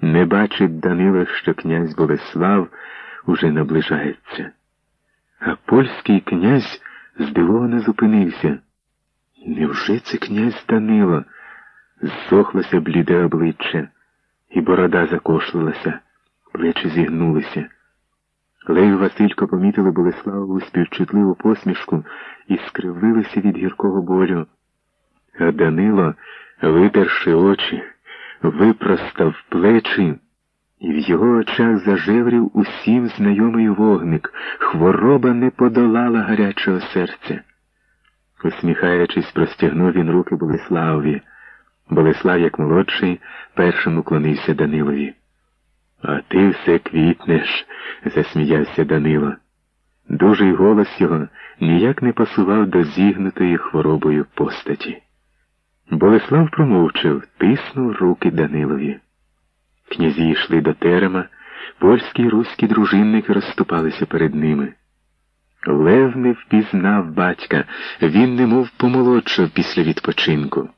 Не бачить Данило, що князь Болеслав уже наближається. А польський князь здивовано зупинився. Невже це князь Данило? Зсохлося бліде обличчя, і борода закошлилася, плечі зігнулися. Лев Василько помітили Болеславову співчутливу посмішку і скривилися від гіркого болю. А Данило, витерши очі, випростав плечі, і в його очах зажеврів усім знайомий вогник. Хвороба не подолала гарячого серця. Усміхаючись, простягнув він руки Болеславові. Болеслав, як молодший, першим уклонився Данилові. А ти все квітнеш, засміявся Данило. Дужий голос його ніяк не пасував до зігнутої хворобою постаті. Болеслав промовчав, тиснув руки Данилові. Князі йшли до терема, польські й руські дружинники розступалися перед ними. Лев не впізнав батька, він немов помолодшав після відпочинку.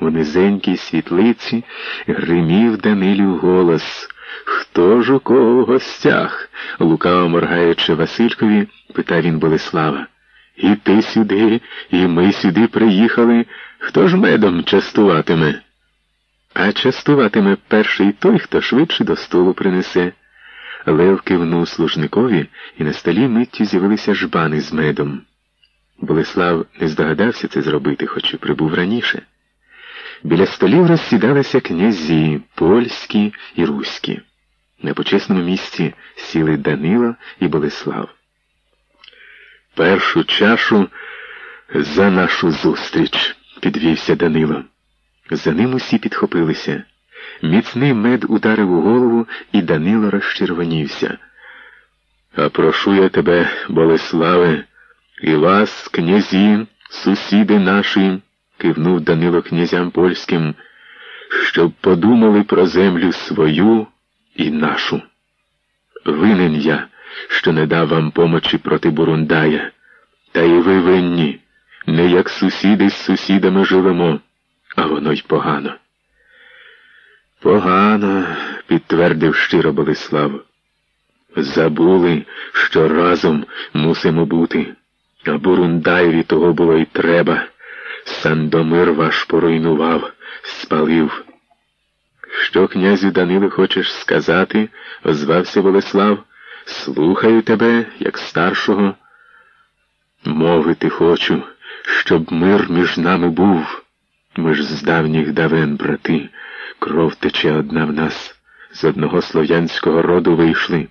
У низенькій світлиці гримів Данилів голос. Хто ж у кого в гостях? лукаво моргаючи Василькові, питав він Болеслава. І ти сюди, і ми сюди приїхали. Хто ж медом частуватиме? А частуватиме перший той, хто швидше до столу принесе. Лев кивнув служникові, і на столі миттю з'явилися жбани з медом. Болеслав не здогадався це зробити, хоч і прибув раніше. Біля столів розсідалися князі польські і руські. На почесному місці сіли Данило і Болеслав. Першу чашу за нашу зустріч, підвівся Данило. За ним усі підхопилися. Міцний мед ударив у голову, і Данило розчервонівся. А прошу я тебе, Болеславе, і вас, князі, сусіди наші, кивнув Данило князям польським, щоб подумали про землю свою і нашу. Винен я, що не дав вам помочі проти Бурундая, та і ви винні, не як сусіди з сусідами живемо, а воно й погано. Погано, підтвердив щиро Болеслав. Забули, що разом мусимо бути, а Бурундаєві того було й треба. Сандомир ваш поруйнував, спалив. Що, князю Даниле, хочеш сказати? озвався Болеслав. Слухаю тебе, як старшого. Мовити хочу, щоб мир між нами був. Ми ж з давніх давен, брати, кров тече одна в нас. З одного слов'янського роду вийшли.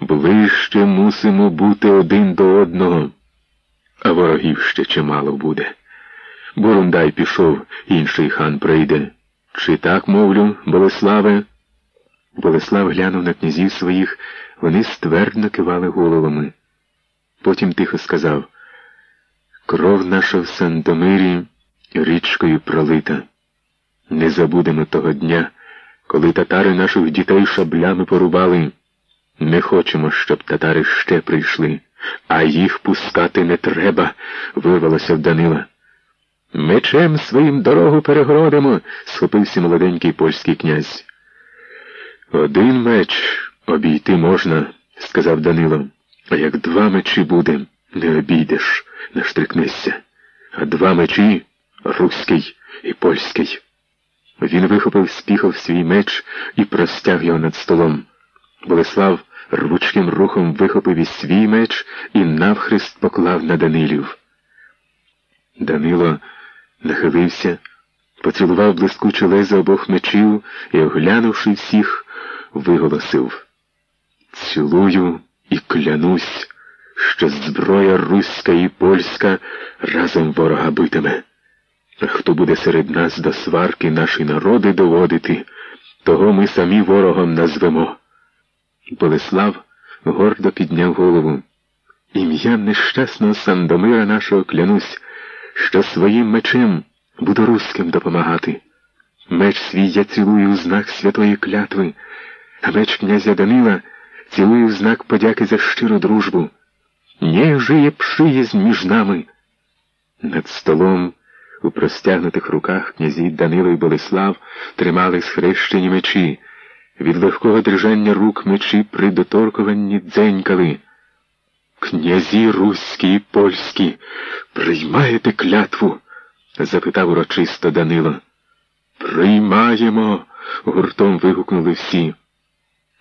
Ближче мусимо бути один до одного, а ворогів ще чимало буде. Бурундай пішов, інший хан прийде. Чи так, мовлю, Болеславе? Болеслав глянув на князів своїх, вони ствердно кивали головами. Потім тихо сказав Кров наша в Сандомирі річкою пролита. Не забудемо того дня, коли татари наших дітей шаблями порубали. Не хочемо, щоб татари ще прийшли, а їх пускати не треба, вирвалося в Данила. Мечем своїм дорогу перегородимо, схопився молоденький польський князь. Один меч обійти можна, сказав Данило, а як два мечі буде, не обійдеш, наштрикнешся. А два мечі руський і польський. Він вихопив спіхав свій меч і простяг його над столом. Болеслав рвучким рухом вихопив і свій меч і навхрест поклав на Данилів. Данило нахилився, поцілував блискуче лезо обох мечів і, оглянувши всіх, виголосив Цілую і клянусь, що зброя руська і польська разом ворога битиме. Хто буде серед нас до сварки наші народи доводити, того ми самі ворогом назвемо. Болеслав гордо підняв голову. Ім'ям нещасного Сандомира нашого клянусь що своїм мечем буду руським допомагати. Меч свій я цілую у знак святої клятви, а меч князя Данила цілую знак подяки за щиру дружбу. Не жиє пшиєзнь між нами. Над столом у простягнутих руках князі Данило і Болеслав тримали схрещені мечі. Від легкого держання рук мечі при доторкуванні дзенькали. Князі руські і польські, приймаєте клятву? запитав урочисто Данило. Приймаємо. гуртом вигукнули всі.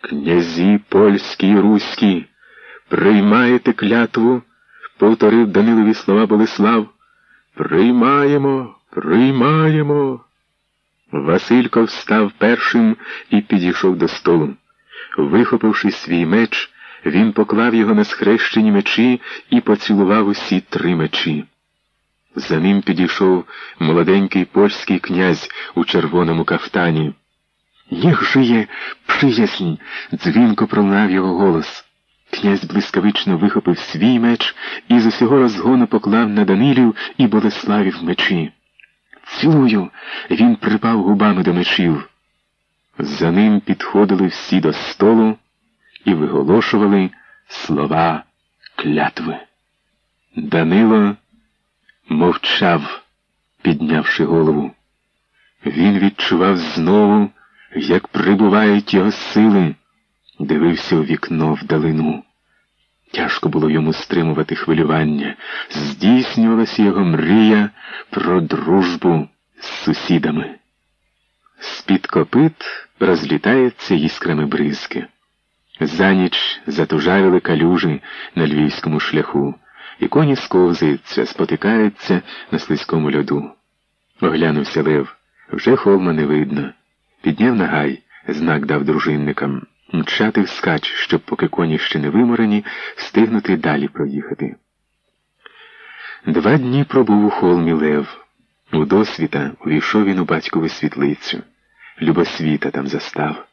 Князі польські і руські, приймаєте клятву? повторив Данилові слова Болеслав. Приймаємо, приймаємо. Василько встав першим і підійшов до столу. Вихопивши свій меч, він поклав його на схрещені мечі і поцілував усі три мечі. За ним підійшов молоденький польський князь у червоному кафтані. Їх жиє прияснь, дзвінко пролунав його голос. Князь блискавично вихопив свій меч і з усього розгону поклав на Данилів і Болеславів мечі. Цілую, він припав губами до мечів. За ним підходили всі до столу і виголошували слова клятви. Данило мовчав, піднявши голову. Він відчував знову, як прибувають його сили, дивився у вікно вдалину. Тяжко було йому стримувати хвилювання. Здійснювалася його мрія про дружбу з сусідами. З-під копит розлітаються іскрами бризки. За ніч затужавили калюжі на львівському шляху, і коні сковзаються, спотикаються на слизькому льоду. Оглянувся Лев. Вже холма не видно. Підняв нагай, знак дав дружинникам мчати вскач, щоб, поки коні ще не виморені, встигнути далі проїхати. Два дні пробув у холмі Лев. У досвіта увійшов він у батькову світлицю. Любосвіта там застав.